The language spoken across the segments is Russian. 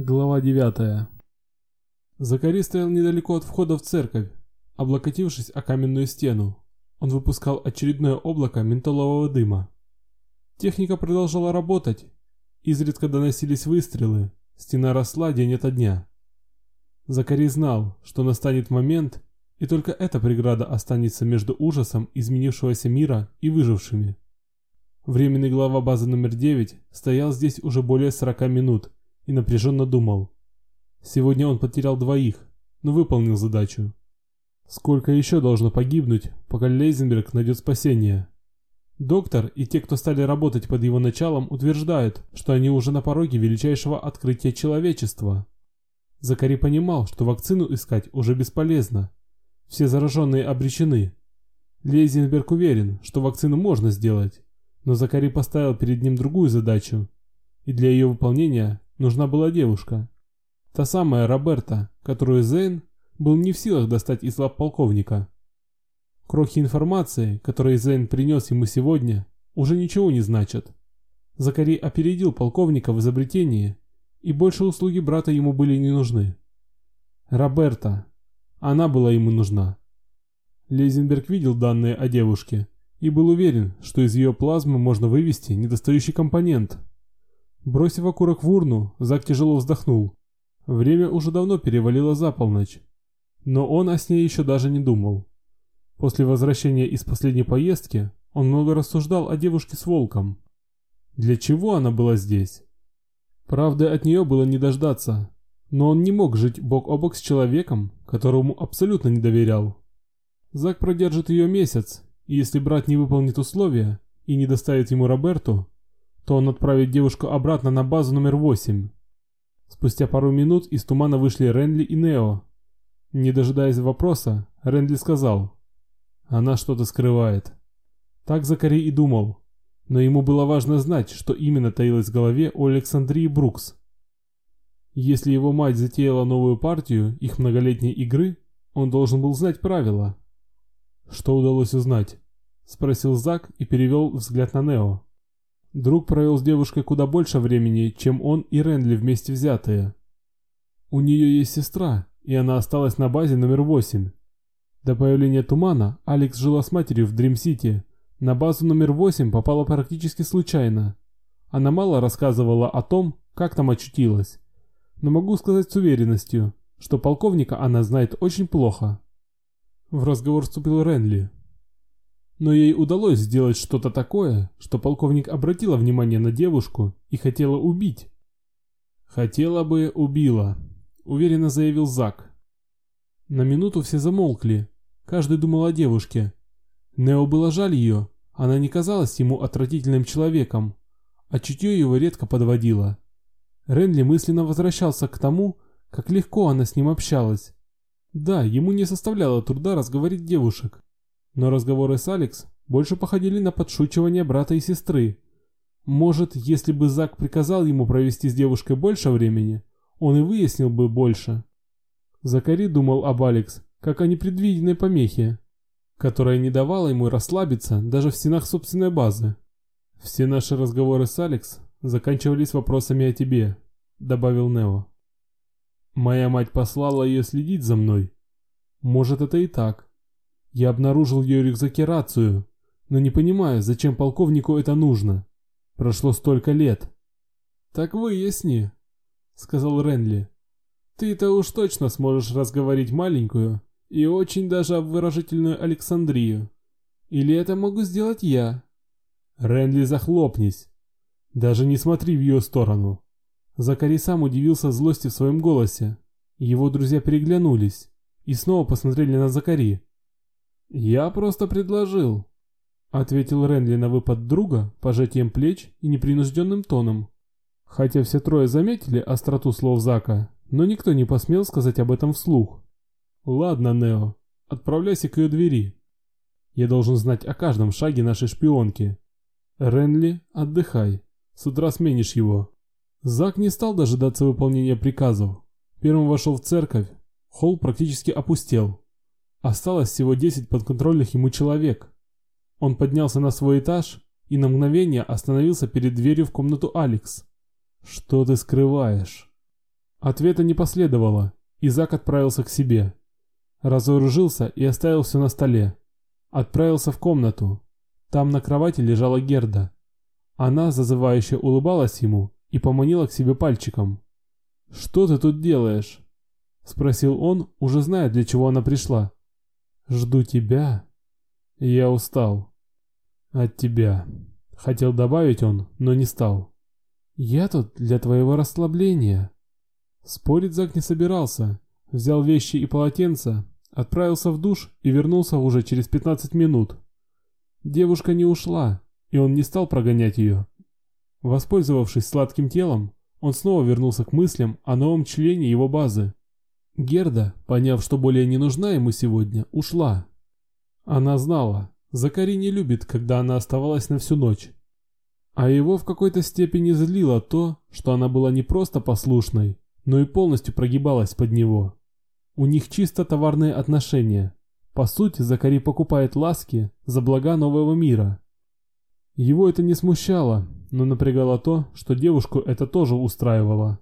Глава 9. Закари стоял недалеко от входа в церковь, облокотившись о каменную стену. Он выпускал очередное облако ментолового дыма. Техника продолжала работать. Изредка доносились выстрелы. Стена росла день ото дня. Закари знал, что настанет момент, и только эта преграда останется между ужасом изменившегося мира и выжившими. Временный глава базы номер 9 стоял здесь уже более 40 минут и напряженно думал. Сегодня он потерял двоих, но выполнил задачу. Сколько еще должно погибнуть, пока Лейзенберг найдет спасение? Доктор и те, кто стали работать под его началом, утверждают, что они уже на пороге величайшего открытия человечества. Закари понимал, что вакцину искать уже бесполезно. Все зараженные обречены. Лейзенберг уверен, что вакцину можно сделать, но Закари поставил перед ним другую задачу, и для ее выполнения нужна была девушка. Та самая Роберта, которую Зейн был не в силах достать из лап полковника. Крохи информации, которые Зейн принес ему сегодня, уже ничего не значат. Закари опередил полковника в изобретении, и больше услуги брата ему были не нужны. Роберта. Она была ему нужна. Лейзенберг видел данные о девушке и был уверен, что из ее плазмы можно вывести недостающий компонент – Бросив окурок в урну, Зак тяжело вздохнул. Время уже давно перевалило за полночь. Но он о сне еще даже не думал. После возвращения из последней поездки он много рассуждал о девушке с волком. Для чего она была здесь? Правды от нее было не дождаться, но он не мог жить бок о бок с человеком, которому абсолютно не доверял. Зак продержит ее месяц, и если брат не выполнит условия и не доставит ему Роберту, то он отправит девушку обратно на базу номер 8. Спустя пару минут из тумана вышли Ренли и Нео. Не дожидаясь вопроса, Ренли сказал, «Она что-то скрывает». Так Закари и думал, но ему было важно знать, что именно таилось в голове у Александрии Брукс. Если его мать затеяла новую партию их многолетней игры, он должен был знать правила. «Что удалось узнать?» – спросил Зак и перевел взгляд на Нео. Друг провел с девушкой куда больше времени, чем он и Ренли вместе взятые. У нее есть сестра, и она осталась на базе номер 8. До появления тумана Алекс жила с матерью в Дрим-Сити. На базу номер 8 попала практически случайно. Она мало рассказывала о том, как там очутилась. Но могу сказать с уверенностью, что полковника она знает очень плохо. В разговор вступил Ренли. Но ей удалось сделать что-то такое, что полковник обратила внимание на девушку и хотела убить. «Хотела бы, убила», — уверенно заявил Зак. На минуту все замолкли, каждый думал о девушке. Нео было жаль ее, она не казалась ему отвратительным человеком, а чутье его редко подводило. Ренли мысленно возвращался к тому, как легко она с ним общалась. Да, ему не составляло труда разговорить девушек, но разговоры с Алекс больше походили на подшучивание брата и сестры. Может, если бы Зак приказал ему провести с девушкой больше времени, он и выяснил бы больше. Закари думал об Алекс, как о непредвиденной помехе, которая не давала ему расслабиться даже в стенах собственной базы. «Все наши разговоры с Алекс заканчивались вопросами о тебе», — добавил Нео. «Моя мать послала ее следить за мной. Может, это и так. Я обнаружил в ее рюкзаке рацию, но не понимаю, зачем полковнику это нужно. Прошло столько лет. Так выясни, сказал Ренли. Ты-то уж точно сможешь разговорить маленькую и очень даже обворожительную Александрию. Или это могу сделать я? Ренли, захлопнись. Даже не смотри в ее сторону. Закари сам удивился злости в своем голосе. Его друзья переглянулись и снова посмотрели на Закари. «Я просто предложил», — ответил Ренли на выпад друга пожатием плеч и непринужденным тоном. Хотя все трое заметили остроту слов Зака, но никто не посмел сказать об этом вслух. «Ладно, Нео, отправляйся к ее двери. Я должен знать о каждом шаге нашей шпионки. Ренли, отдыхай, с утра сменишь его». Зак не стал дожидаться выполнения приказов. Первым вошел в церковь. Холл практически опустел. Осталось всего 10 подконтрольных ему человек. Он поднялся на свой этаж и на мгновение остановился перед дверью в комнату Алекс. «Что ты скрываешь?» Ответа не последовало, и Зак отправился к себе. Разоружился и оставил все на столе. Отправился в комнату. Там на кровати лежала Герда. Она зазывающе улыбалась ему и поманила к себе пальчиком. «Что ты тут делаешь?» Спросил он, уже зная, для чего она пришла. «Жду тебя». «Я устал». «От тебя». Хотел добавить он, но не стал. «Я тут для твоего расслабления». Спорить Зак не собирался. Взял вещи и полотенце, отправился в душ и вернулся уже через 15 минут. Девушка не ушла, и он не стал прогонять ее. Воспользовавшись сладким телом, он снова вернулся к мыслям о новом члене его базы. Герда, поняв, что более не нужна ему сегодня, ушла. Она знала, Закари не любит, когда она оставалась на всю ночь. А его в какой-то степени злило то, что она была не просто послушной, но и полностью прогибалась под него. У них чисто товарные отношения. По сути, Закари покупает ласки за блага нового мира. Его это не смущало, но напрягало то, что девушку это тоже устраивало.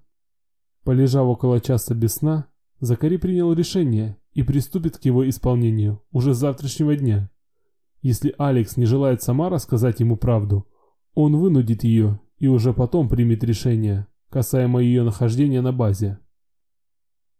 Полежав около часа без сна, Закари принял решение и приступит к его исполнению уже с завтрашнего дня. Если Алекс не желает сама рассказать ему правду, он вынудит ее и уже потом примет решение, касаемо ее нахождения на базе.